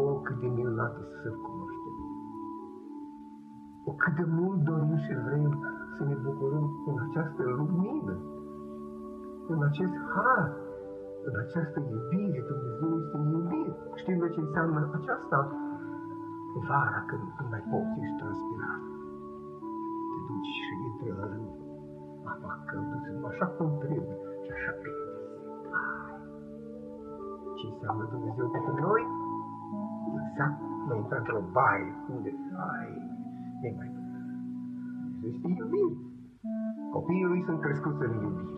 O, cât de minunat este să-L cunoaștem. O, cât de mult dorim și vrem să ne bucurăm în această lumină, în acest har, în această iubire. Dumnezeu este iubire. Știm de ce înseamnă aceasta? Vara, când nu mai poți, ești transpirat. Te duci și intră în râu. Apa călduță, așa cum trebuie și așa bine. Ce înseamnă Dumnezeu pentru noi? Exact, noi intrăm într-o baie, unde, ai, e mai bine. Dumnezeu este iubire. Copiii lui sunt crescuți în iubire,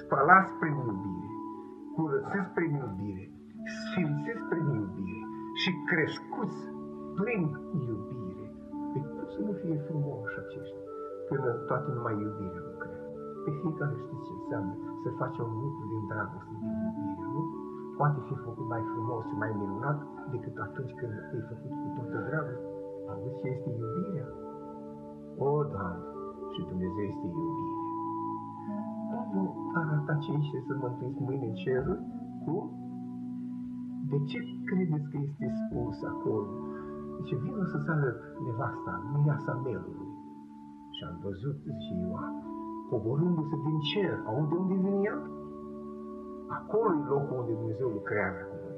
spălați prin iubire, curățiți prin iubire, sfințiți prin iubire și crescuți prin iubire. Pe cum să nu fie frumoși aceștia, când în toate numai iubirea lucrează. Pe fiecare știți ce înseamnă să faci un lucru din dragoste, din iubire, nu? Poate fi făcut mai frumos și mai minunat decât atunci când e făcut cu toată dragoste. Auzi ce este iubirea? O, Doamne, și Dumnezeu este iubire. Nu arată ce ești să mântuiți mâine în cerul? Cum? De ce credeți că este spus acolo? Zice, vină să sară nevasta, mireasa melului. Și am văzut, zice Ioan, coborându-se din cer. Aude unde vine ea? Acolo e locul unde Dumnezeu lucrează cu noi.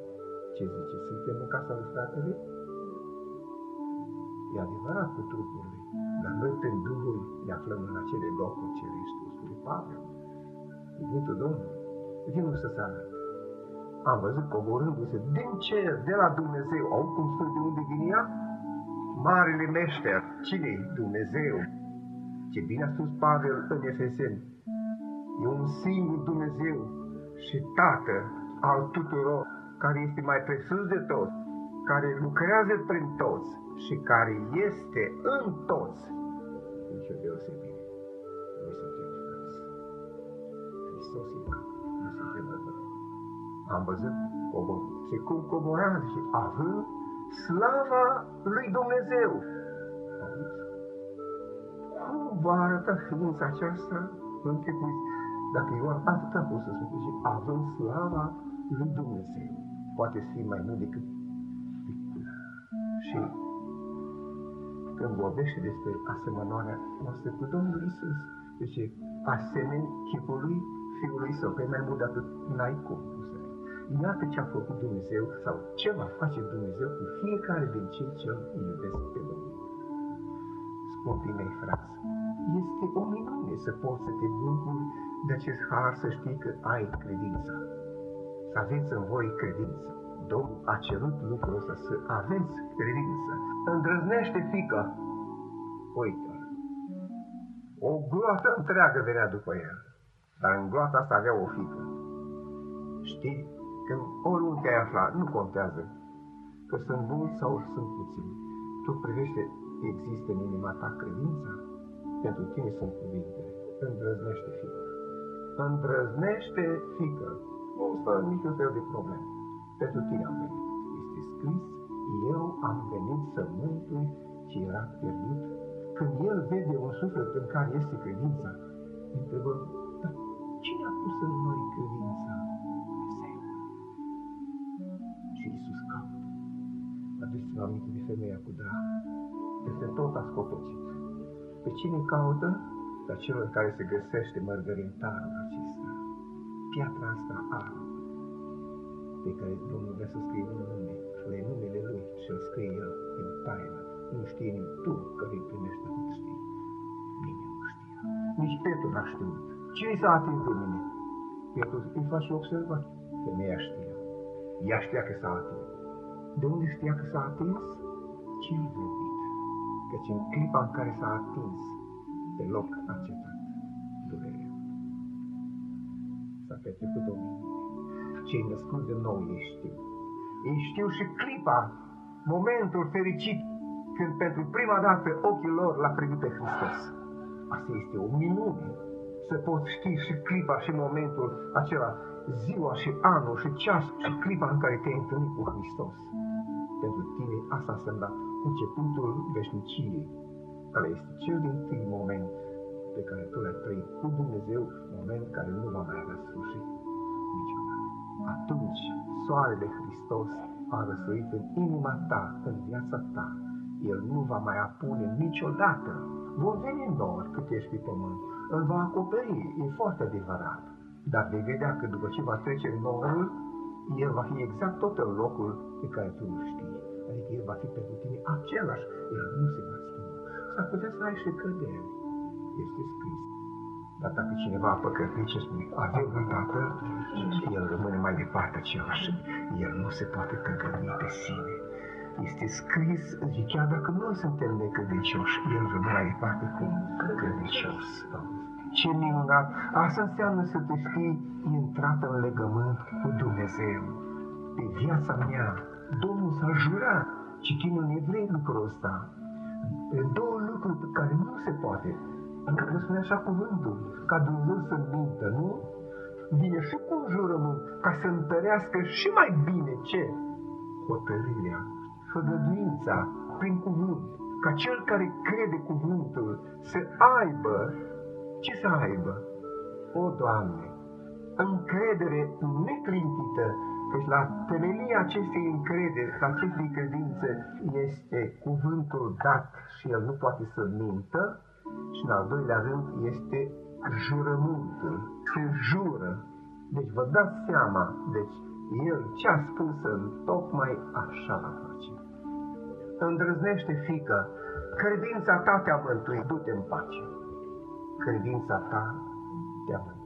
Ce zice? Suntem în casa lui fratele? E adevărat cu trupurile, dar noi prin Duhul ne aflăm în acele locuri cerești, spune Pavel. Cuvântul Domnului. Vinul să sară. Am văzut coborându-se din cer, de la Dumnezeu. Au cum spune de unde vine ea? Marele meșter. cine Dumnezeu. Ce bine a spus Pavel în Efeseni. E un singur Dumnezeu și Tată al tuturor, care este mai presus de toți, care lucrează prin toți și care este în toți. Nici o deosebire. Noi suntem frați. Hristos e cap. Noi suntem răzări. Am văzut cobor. Și cum coborează și având slava lui Dumnezeu. Auzi? Cum va arăta ființa aceasta? Închipuiți. Dacă Ioan atât a pus să spune, și având slava lui Dumnezeu, poate fi mai mult decât pictul. Și când vorbește despre asemănarea noastră cu Domnul Isus, zice, asemeni chipului Fiului Său, pe mai mult de atât n-ai cum. Iată ce a făcut Dumnezeu sau ce va face Dumnezeu cu fiecare din cei ce îl iubesc pe Domnul. Scumpii mei frați, este o minune să poți să te bucuri de acest har, să știi că ai credința. Să aveți în voi credință. Domnul a cerut lucrul ăsta, să aveți credință. Îndrăznește fică. Uite, o gloată întreagă venea după el. Dar în gloata asta avea o fică. Știi? Când oriunde ai aflat, nu contează că sunt mulți sau sunt puțini. Tu privește, există în inima ta credința? Pentru tine sunt cuvintele. Îndrăznește fică. Îndrăznește fică. Nu stă niciun fel de problemă. Pentru tine am venit. Este scris, eu am venit să mântui ce era pierdut. Când el vede un suflet în care este credința, întrebă, dar cine a pus în noi credința? Dumnezeu. Și Iisus caută. Aduceți-vă aminte de femeia cu drag. Este tot ascopocit. Pe cine caută? Pe celor care se găsește mărgărintarul acesta. Piatra asta albă pe care Domnul vrea să scrie un nume, fără numele Lui și îl scrie El în taină. Nu știe nici tu care îi primești atât știi. Nimeni nu știa. Nici Petru n-a știut. Cine s-a atins de mine? Petru îi face observat. Femeia știa. Ea știa că s-a atins. De unde știa că s-a atins? Cine a vorbit? Căci în clipa în care s-a atins, pe loc a cetat durerea. S-a petrecut o minune cei născuți de nou ei știu. Ei știu și clipa, momentul fericit, când pentru prima dată ochii lor l-a privit pe Hristos. Asta este o minune, să poți ști și clipa și momentul acela, ziua și anul și ceas și clipa în care te-ai întâlnit cu Hristos. Pentru tine asta a însemnat începutul veșniciei, care este cel din tâi moment pe care tu l-ai trăit cu Dumnezeu, moment care nu va mai avea sfârșit niciodată. Atunci, soarele Hristos a răsărit în inima ta, în viața ta, El nu va mai apune niciodată. Vor veni nori cât ești pe pământ, îl va acoperi, e foarte adevărat. Dar vei vedea că după ce va trece norul, el va fi exact tot în locul pe care tu îl știi. Adică el va fi pentru tine același, el nu se va schimba. S-ar putea să ai și cădere. Este scris. Dar dacă cineva a păcătuit ce spune, avem un Tatăl, el rămâne mai departe același. El nu se poate tăgădui pe sine. Este scris, zice, chiar dacă noi suntem necredincioși, el rămâne mai departe cu credincios. Ce minunat! Asta înseamnă să te știi intrat în legământ cu Dumnezeu. Pe viața mea, Domnul s-a jurat, citim în evrei lucrul ăsta, două lucruri pe care nu se poate nu spune așa cuvântul, ca Dumnezeu să mintă, nu? Vine și cu un jurământ ca să întărească și mai bine ce? Hotărârea, făgăduința, prin cuvânt. Ca cel care crede cuvântul să aibă, ce să aibă? O, Doamne, încredere neclintită, deci la temelia acestei încrederi, acestei credințe, este cuvântul dat și el nu poate să mintă, și în al doilea rând este jurământul. Se jură. Deci vă dați seama, deci el ce a spus în tocmai așa va face. Îndrăznește, fică, credința ta te-a mântuit, du-te în pace. Credința ta te-a mântuit.